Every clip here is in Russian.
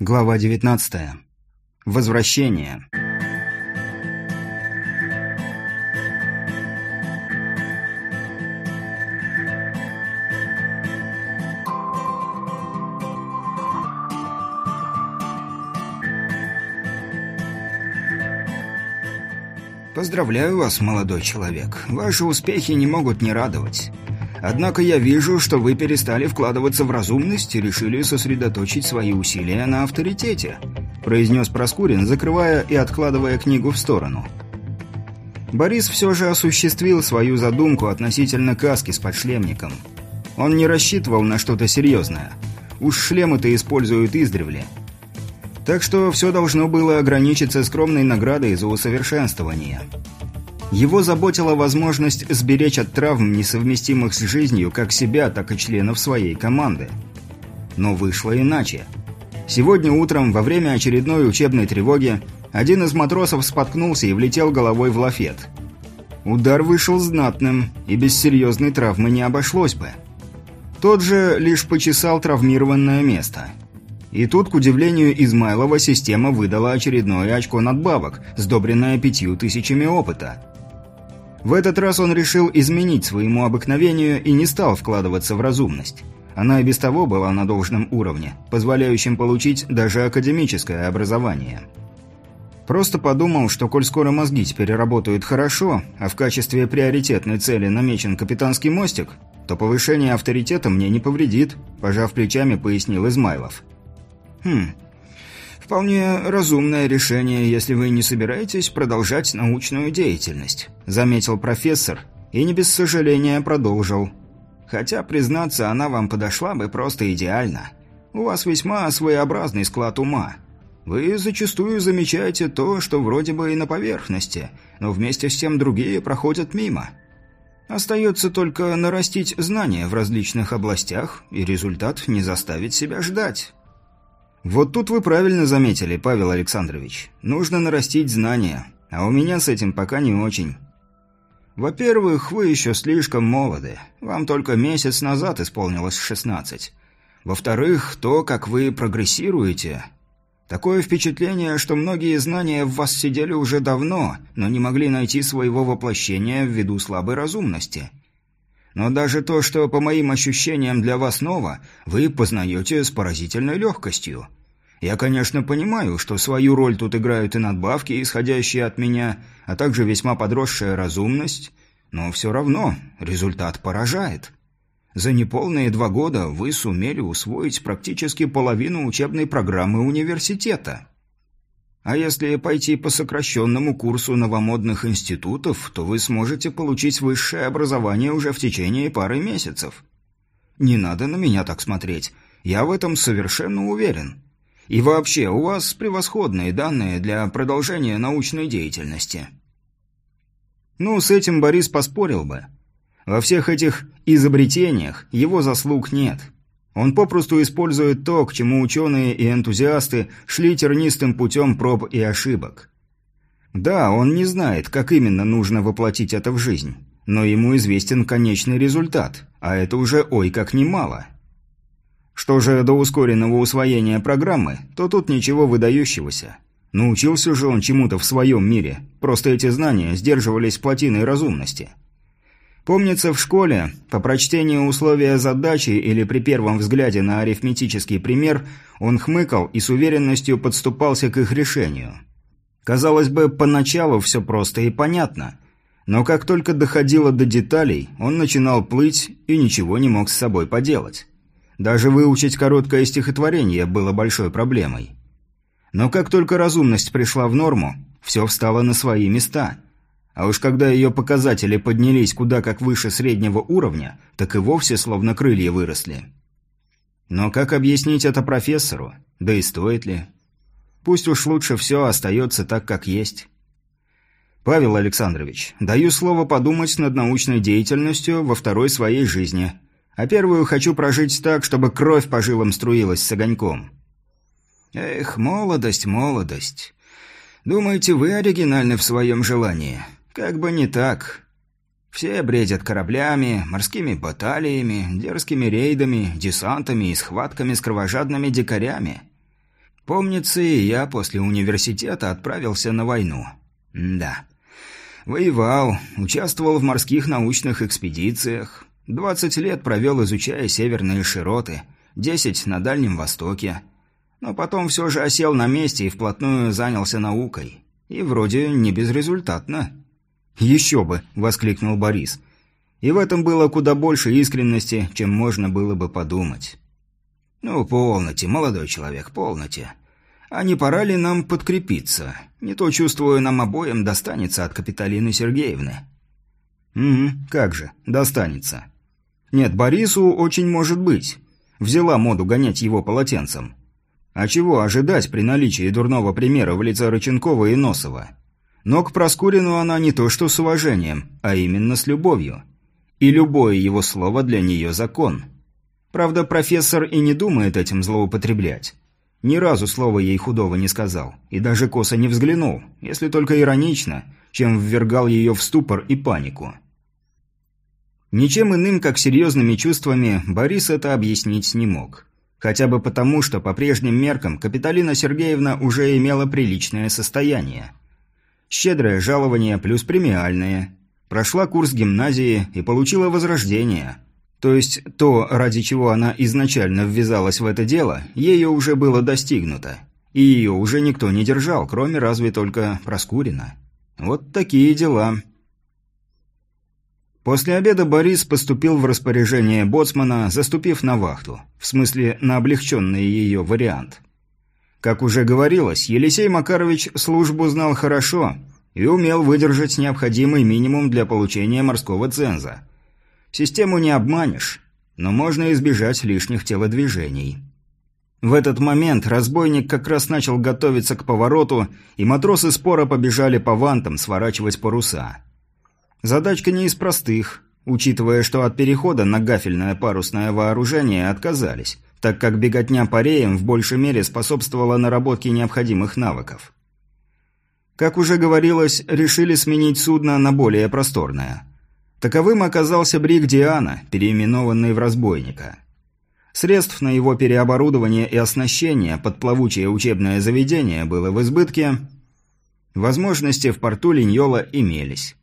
Глава 19. Возвращение. Поздравляю вас, молодой человек. Ваши успехи не могут не радовать. Однако я вижу, что вы перестали вкладываться в разумность и решили сосредоточить свои усилия на авторитете», произнес Проскурин, закрывая и откладывая книгу в сторону. Борис все же осуществил свою задумку относительно каски с подшлемником. Он не рассчитывал на что-то серьезное. Уж шлемы-то используют издревле. Так что все должно было ограничиться скромной наградой за усовершенствование – его заботила возможность сберечь от травм, несовместимых с жизнью, как себя, так и членов своей команды. Но вышло иначе. Сегодня утром, во время очередной учебной тревоги, один из матросов споткнулся и влетел головой в лафет. Удар вышел знатным, и без серьезной травмы не обошлось бы. Тот же лишь почесал травмированное место. И тут, к удивлению Измайлова, система выдала очередное очко надбавок, сдобренное пятью тысячами опыта. В этот раз он решил изменить своему обыкновению и не стал вкладываться в разумность. Она и без того была на должном уровне, позволяющем получить даже академическое образование. Просто подумал, что коль скоро мозги теперь работают хорошо, а в качестве приоритетной цели намечен капитанский мостик, то повышение авторитета мне не повредит, пожав плечами, пояснил Измайлов. Хм, «Вполне разумное решение, если вы не собираетесь продолжать научную деятельность», заметил профессор и не без сожаления продолжил. «Хотя, признаться, она вам подошла бы просто идеально. У вас весьма своеобразный склад ума. Вы зачастую замечаете то, что вроде бы и на поверхности, но вместе с тем другие проходят мимо. Остается только нарастить знания в различных областях, и результат не заставит себя ждать». Вот тут вы правильно заметили, Павел Александрович. Нужно нарастить знания, а у меня с этим пока не очень. Во-первых, вы еще слишком молоды. Вам только месяц назад исполнилось 16. Во-вторых, то, как вы прогрессируете. Такое впечатление, что многие знания в вас сидели уже давно, но не могли найти своего воплощения ввиду слабой разумности. Но даже то, что по моим ощущениям для вас ново, вы познаете с поразительной легкостью. Я, конечно, понимаю, что свою роль тут играют и надбавки, исходящие от меня, а также весьма подросшая разумность, но все равно результат поражает. За неполные два года вы сумели усвоить практически половину учебной программы университета. А если пойти по сокращенному курсу новомодных институтов, то вы сможете получить высшее образование уже в течение пары месяцев. Не надо на меня так смотреть. Я в этом совершенно уверен. И вообще, у вас превосходные данные для продолжения научной деятельности. Ну, с этим Борис поспорил бы. Во всех этих изобретениях его заслуг нет. Он попросту использует то, к чему ученые и энтузиасты шли тернистым путем проб и ошибок. Да, он не знает, как именно нужно воплотить это в жизнь, но ему известен конечный результат, а это уже ой как немало. Что же до ускоренного усвоения программы, то тут ничего выдающегося. Научился же он чему-то в своем мире, просто эти знания сдерживались плотиной разумности – Помнится, в школе, по прочтению условия задачи или при первом взгляде на арифметический пример, он хмыкал и с уверенностью подступался к их решению. Казалось бы, поначалу все просто и понятно, но как только доходило до деталей, он начинал плыть и ничего не мог с собой поделать. Даже выучить короткое стихотворение было большой проблемой. Но как только разумность пришла в норму, все встало на свои места – а уж когда ее показатели поднялись куда как выше среднего уровня, так и вовсе словно крылья выросли. Но как объяснить это профессору? Да и стоит ли? Пусть уж лучше все остается так, как есть. Павел Александрович, даю слово подумать над научной деятельностью во второй своей жизни. А первую хочу прожить так, чтобы кровь по жилам струилась с огоньком. Эх, молодость, молодость. Думаете, вы оригинальны в своем желании? Как бы не так. Все бредят кораблями, морскими баталиями, дерзкими рейдами, десантами и схватками с кровожадными дикарями. Помнится, и я после университета отправился на войну. да. Воевал, участвовал в морских научных экспедициях. Двадцать лет провел, изучая северные широты, десять на Дальнем Востоке. Но потом все же осел на месте и вплотную занялся наукой. И вроде не безрезультатно. «Еще бы!» – воскликнул Борис. И в этом было куда больше искренности, чем можно было бы подумать. «Ну, полноте, молодой человек, полноте. А не пора ли нам подкрепиться? Не то, чувствую, нам обоим достанется от Капиталины Сергеевны». «Угу, как же, достанется». «Нет, Борису очень может быть. Взяла моду гонять его полотенцем. А чего ожидать при наличии дурного примера в лице Рыченкова и Носова? Но к Проскурину она не то что с уважением, а именно с любовью. И любое его слово для нее закон». Правда, профессор и не думает этим злоупотреблять. Ни разу слова ей худого не сказал, и даже косо не взглянул, если только иронично, чем ввергал ее в ступор и панику. Ничем иным, как серьезными чувствами, Борис это объяснить не мог. Хотя бы потому, что по прежним меркам Капиталина Сергеевна уже имела приличное состояние. Щедрое жалование плюс премиальное. Прошла курс гимназии и получила возрождение – то есть то, ради чего она изначально ввязалась в это дело, ею уже было достигнуто. И ее уже никто не держал, кроме разве только Проскурина. Вот такие дела. После обеда Борис поступил в распоряжение боцмана, заступив на вахту. В смысле, на облегченный ее вариант. Как уже говорилось, Елисей Макарович службу знал хорошо и умел выдержать необходимый минимум для получения морского ценза – Систему не обманешь, но можно избежать лишних телодвижений. В этот момент разбойник как раз начал готовиться к повороту, и матросы спора побежали по вантам сворачивать паруса. Задачка не из простых, учитывая, что от перехода на гафельное парусное вооружение отказались, так как беготня по реям в большей мере способствовала наработке необходимых навыков. Как уже говорилось, решили сменить судно на более просторное – Таковым оказался бриг Диана, переименованный в разбойника. Средств на его переоборудование и оснащение под плавучее учебное заведение было в избытке. Возможности в порту Линьола имелись.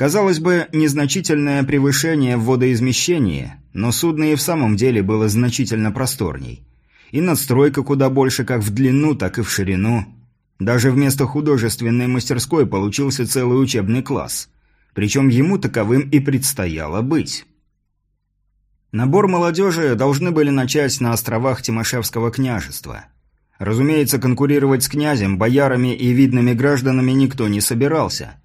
Казалось бы, незначительное превышение в водоизмещении, но судно и в самом деле было значительно просторней. И надстройка куда больше как в длину, так и в ширину. Даже вместо художественной мастерской получился целый учебный класс – причем ему таковым и предстояло быть. Набор молодежи должны были начать на островах Тимошевского княжества. Разумеется, конкурировать с князем, боярами и видными гражданами никто не собирался.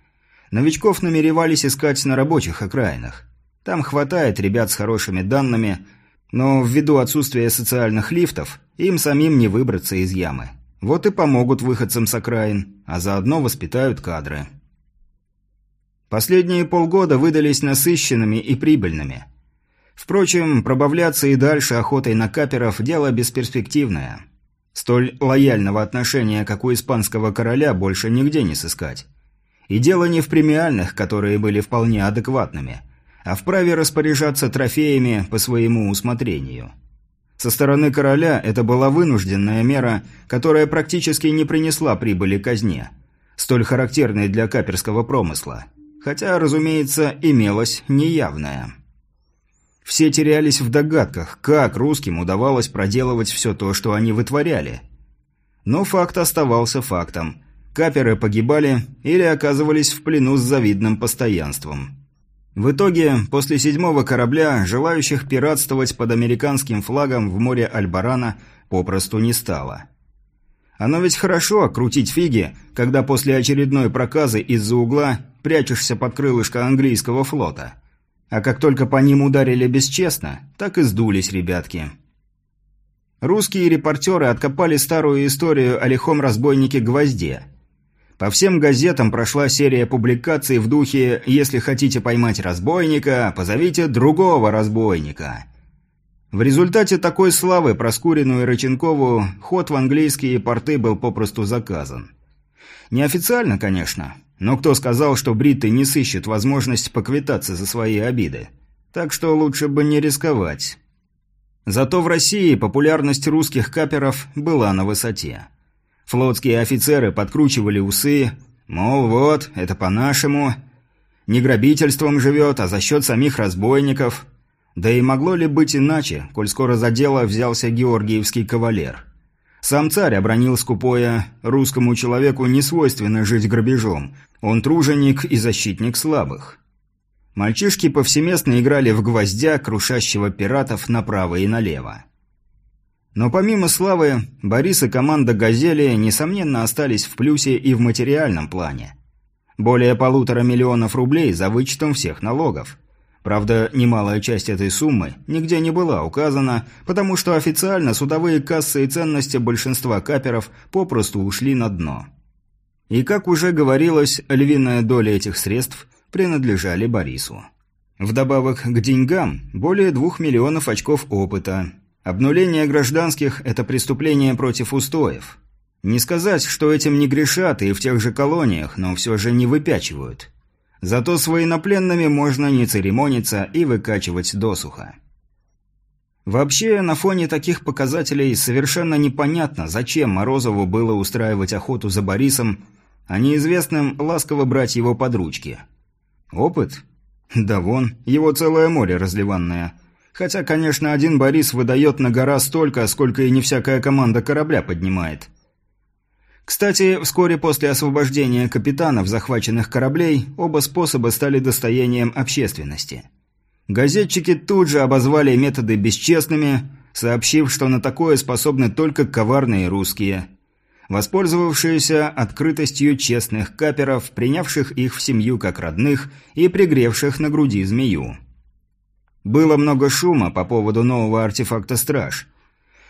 Новичков намеревались искать на рабочих окраинах. Там хватает ребят с хорошими данными, но ввиду отсутствия социальных лифтов, им самим не выбраться из ямы. Вот и помогут выходцам с окраин, а заодно воспитают кадры. Последние полгода выдались насыщенными и прибыльными. Впрочем, пробавляться и дальше охотой на каперов – дело бесперспективное. Столь лояльного отношения, как у испанского короля, больше нигде не сыскать. И дело не в премиальных, которые были вполне адекватными, а в праве распоряжаться трофеями по своему усмотрению. Со стороны короля это была вынужденная мера, которая практически не принесла прибыли казне, столь характерной для каперского промысла – Хотя, разумеется, имелось неявное. Все терялись в догадках, как русским удавалось проделывать все то, что они вытворяли. Но факт оставался фактом. Каперы погибали или оказывались в плену с завидным постоянством. В итоге, после седьмого корабля, желающих пиратствовать под американским флагом в море Альбарана попросту не стало. Оно ведь хорошо крутить фиги, когда после очередной проказы из-за угла прячешься под крылышко английского флота. А как только по ним ударили бесчестно, так и сдулись ребятки. Русские репортеры откопали старую историю о лихом разбойнике Гвозде. По всем газетам прошла серия публикаций в духе «Если хотите поймать разбойника, позовите другого разбойника». В результате такой славы Проскурину и Рыченкову ход в английские порты был попросту заказан. Неофициально, конечно, но кто сказал, что бритый не сыщет возможность поквитаться за свои обиды? Так что лучше бы не рисковать. Зато в России популярность русских каперов была на высоте. Флотские офицеры подкручивали усы, мол, вот, это по-нашему, не грабительством живет, а за счет самих разбойников. Да и могло ли быть иначе, коль скоро за дело взялся георгиевский кавалер? Сам царь обронил скупое «русскому человеку не свойственно жить грабежом, он труженик и защитник слабых». Мальчишки повсеместно играли в гвоздя, крушащего пиратов направо и налево. Но помимо славы, Борис и команда «Газели» несомненно остались в плюсе и в материальном плане. Более полутора миллионов рублей за вычетом всех налогов. Правда, немалая часть этой суммы нигде не была указана, потому что официально судовые кассы и ценности большинства каперов попросту ушли на дно. И, как уже говорилось, львиная доля этих средств принадлежали Борису. Вдобавок к деньгам, более двух миллионов очков опыта. Обнуление гражданских – это преступление против устоев. Не сказать, что этим не грешат и в тех же колониях, но все же не выпячивают. Зато с военнопленными можно не церемониться и выкачивать досуха. Вообще, на фоне таких показателей совершенно непонятно, зачем Морозову было устраивать охоту за Борисом, а неизвестным ласково брать его под ручки. Опыт? Да вон, его целое море разливанное. Хотя, конечно, один Борис выдает на гора столько, сколько и не всякая команда корабля поднимает. Кстати, вскоре после освобождения капитанов захваченных кораблей оба способа стали достоянием общественности. Газетчики тут же обозвали методы бесчестными, сообщив, что на такое способны только коварные русские, воспользовавшиеся открытостью честных каперов, принявших их в семью как родных и пригревших на груди змею. Было много шума по поводу нового артефакта «Страж»,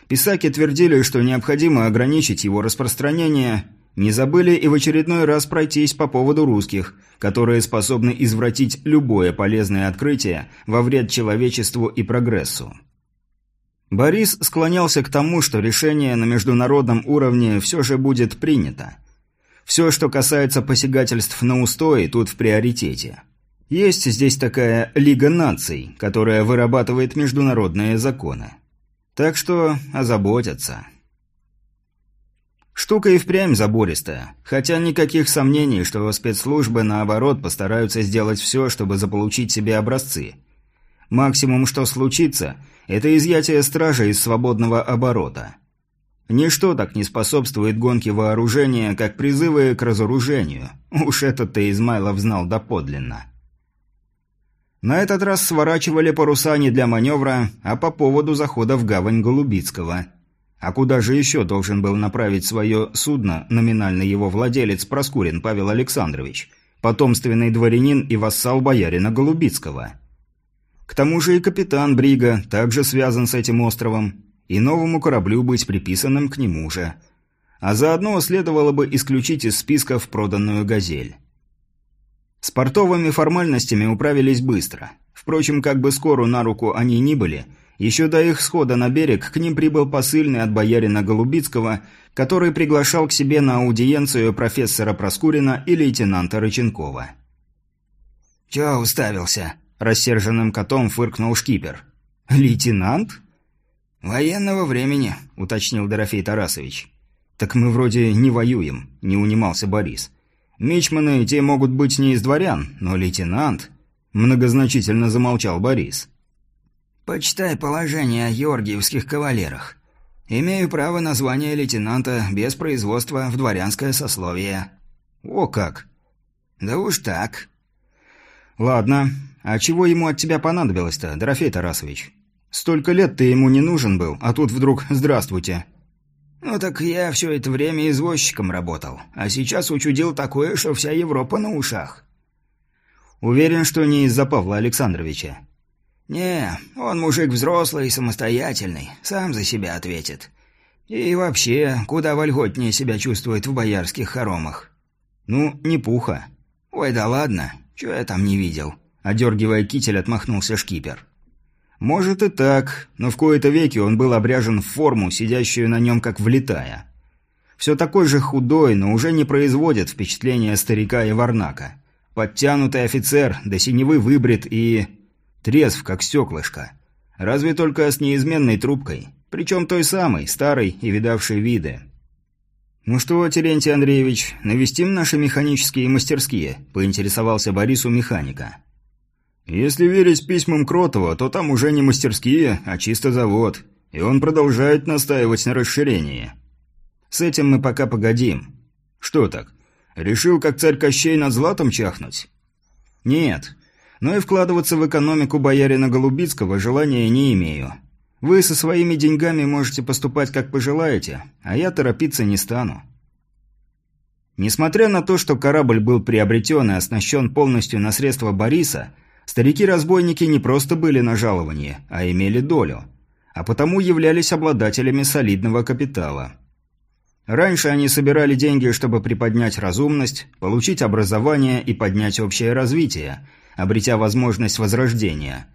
Писаки твердили, что необходимо ограничить его распространение, не забыли и в очередной раз пройтись по поводу русских, которые способны извратить любое полезное открытие во вред человечеству и прогрессу. Борис склонялся к тому, что решение на международном уровне все же будет принято. Все, что касается посягательств на устои, тут в приоритете. Есть здесь такая Лига наций, которая вырабатывает международные законы. Так что озаботятся. Штука и впрямь забористая, хотя никаких сомнений, что спецслужбы, наоборот, постараются сделать все, чтобы заполучить себе образцы. Максимум, что случится, это изъятие стражи из свободного оборота. Ничто так не способствует гонке вооружения, как призывы к разоружению. Уж этот-то Измайлов знал доподлинно. На этот раз сворачивали паруса не для маневра, а по поводу захода в гавань Голубицкого. А куда же еще должен был направить свое судно номинальный его владелец Проскурин Павел Александрович, потомственный дворянин и вассал боярина Голубицкого? К тому же и капитан Брига также связан с этим островом, и новому кораблю быть приписанным к нему же. А заодно следовало бы исключить из списков проданную «Газель». С портовыми формальностями управились быстро. Впрочем, как бы скоро на руку они ни были, еще до их схода на берег к ним прибыл посыльный от боярина Голубицкого, который приглашал к себе на аудиенцию профессора Проскурина и лейтенанта Рыченкова. «Чё уставился?» – рассерженным котом фыркнул шкипер. «Лейтенант?» «Военного времени», – уточнил Дорофей Тарасович. «Так мы вроде не воюем», – не унимался Борис. Мичманы те могут быть не из дворян, но лейтенант...» Многозначительно замолчал Борис. «Почитай положение о георгиевских кавалерах. Имею право на звание лейтенанта без производства в дворянское сословие». «О как!» «Да уж так». «Ладно. А чего ему от тебя понадобилось-то, Дорофей Тарасович? Столько лет ты ему не нужен был, а тут вдруг «здравствуйте». «Ну так я все это время извозчиком работал, а сейчас учудил такое, что вся Европа на ушах». «Уверен, что не из-за Павла Александровича». «Не, он мужик взрослый, самостоятельный, сам за себя ответит. И вообще, куда вольготнее себя чувствует в боярских хоромах». «Ну, не пуха». «Ой, да ладно, чего я там не видел?» Одергивая китель, отмахнулся шкипер. Может и так, но в кои-то веки он был обряжен в форму, сидящую на нем как влитая. Все такой же худой, но уже не производит впечатления старика и варнака. Подтянутый офицер, до синевы выбрит и... трезв, как стеклышко. Разве только с неизменной трубкой. Причем той самой, старой и видавшей виды. «Ну что, Терентий Андреевич, навестим наши механические мастерские?» – поинтересовался Борис у механика. «Если верить письмам Кротова, то там уже не мастерские, а чисто завод. И он продолжает настаивать на расширении. С этим мы пока погодим. Что так? Решил, как царь Кощей над златом чахнуть? Нет. Но и вкладываться в экономику боярина Голубицкого желания не имею. Вы со своими деньгами можете поступать как пожелаете, а я торопиться не стану. Несмотря на то, что корабль был приобретен и оснащен полностью на средства Бориса, старики-разбойники не просто были на жаловании, а имели долю – а потому являлись обладателями солидного капитала. Раньше они собирали деньги, чтобы приподнять разумность, получить образование и поднять общее развитие, обретя возможность возрождения.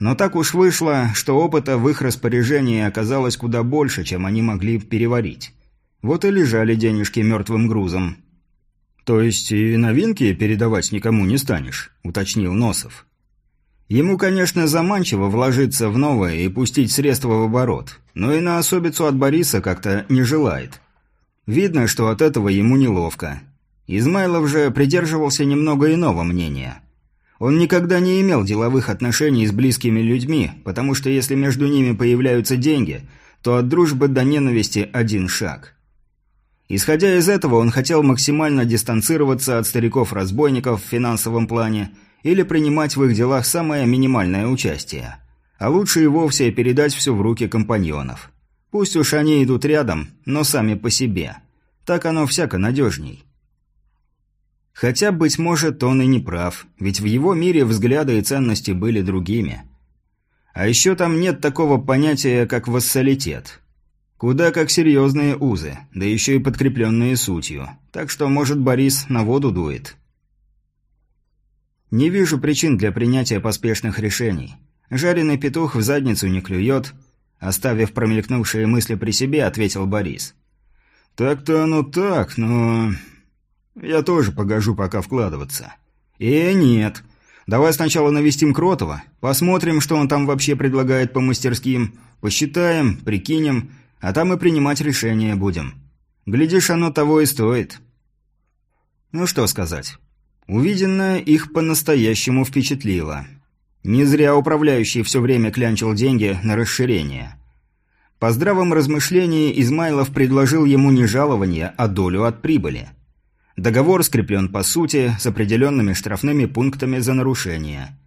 Но так уж вышло, что опыта в их распоряжении оказалось куда больше, чем они могли переварить. Вот и лежали денежки мертвым грузом. «То есть и новинки передавать никому не станешь?» – уточнил Носов. Ему, конечно, заманчиво вложиться в новое и пустить средства в оборот, но и на особицу от Бориса как-то не желает. Видно, что от этого ему неловко. Измайлов же придерживался немного иного мнения. Он никогда не имел деловых отношений с близкими людьми, потому что если между ними появляются деньги, то от дружбы до ненависти один шаг. Исходя из этого, он хотел максимально дистанцироваться от стариков-разбойников в финансовом плане – или принимать в их делах самое минимальное участие. А лучше и вовсе передать все в руки компаньонов. Пусть уж они идут рядом, но сами по себе. Так оно всяко надежней. Хотя, быть может, он и не прав, ведь в его мире взгляды и ценности были другими. А еще там нет такого понятия, как вассалитет. Куда как серьезные узы, да еще и подкрепленные сутью. Так что, может, Борис на воду дует. Не вижу причин для принятия поспешных решений. Жареный петух в задницу не клюет. Оставив промелькнувшие мысли при себе, ответил Борис. «Так-то оно так, но... Я тоже погожу пока вкладываться». «Э, нет. Давай сначала навестим Кротова, посмотрим, что он там вообще предлагает по мастерским, посчитаем, прикинем, а там и принимать решение будем. Глядишь, оно того и стоит». Ну что сказать. Увиденное их по-настоящему впечатлило. Не зря управляющий все время клянчил деньги на расширение. По здравом размышлении Измайлов предложил ему не жалование, а долю от прибыли. Договор скреплен по сути, с определенными штрафными пунктами за нарушение.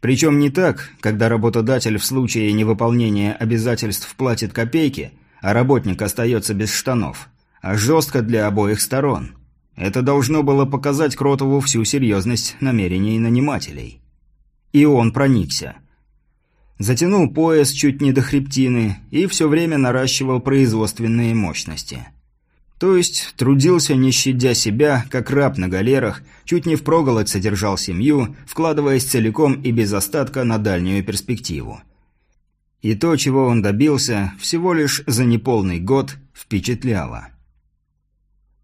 Причем не так, когда работодатель в случае невыполнения обязательств платит копейки, а работник остается без штанов, а жестко для обоих сторон – это должно было показать Кротову всю серьезность намерений нанимателей. И он проникся. Затянул пояс чуть не до хребтины и все время наращивал производственные мощности. То есть трудился не щадя себя, как раб на галерах, чуть не впроголодь содержал семью, вкладываясь целиком и без остатка на дальнюю перспективу. И то, чего он добился, всего лишь за неполный год впечатляло.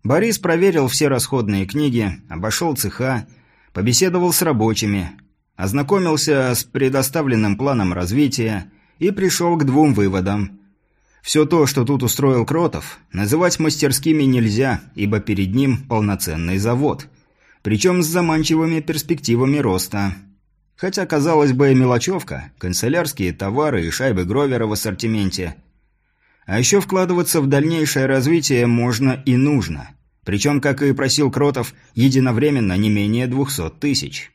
Борис проверил все расходные книги, обошел цеха, побеседовал с рабочими, ознакомился с предоставленным планом развития и пришел к двум выводам. Все то, что тут устроил Кротов, называть мастерскими нельзя, ибо перед ним полноценный завод. Причем с заманчивыми перспективами роста. Хотя, казалось бы, мелочевка, канцелярские товары и шайбы Гровера в ассортименте. А еще вкладываться в дальнейшее развитие можно и нужно. Причем, как и просил Кротов, единовременно не менее 200 тысяч.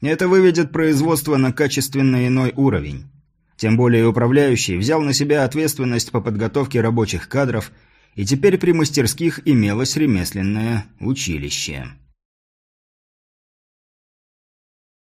Это выведет производство на качественно иной уровень. Тем более управляющий взял на себя ответственность по подготовке рабочих кадров, и теперь при мастерских имелось ремесленное училище.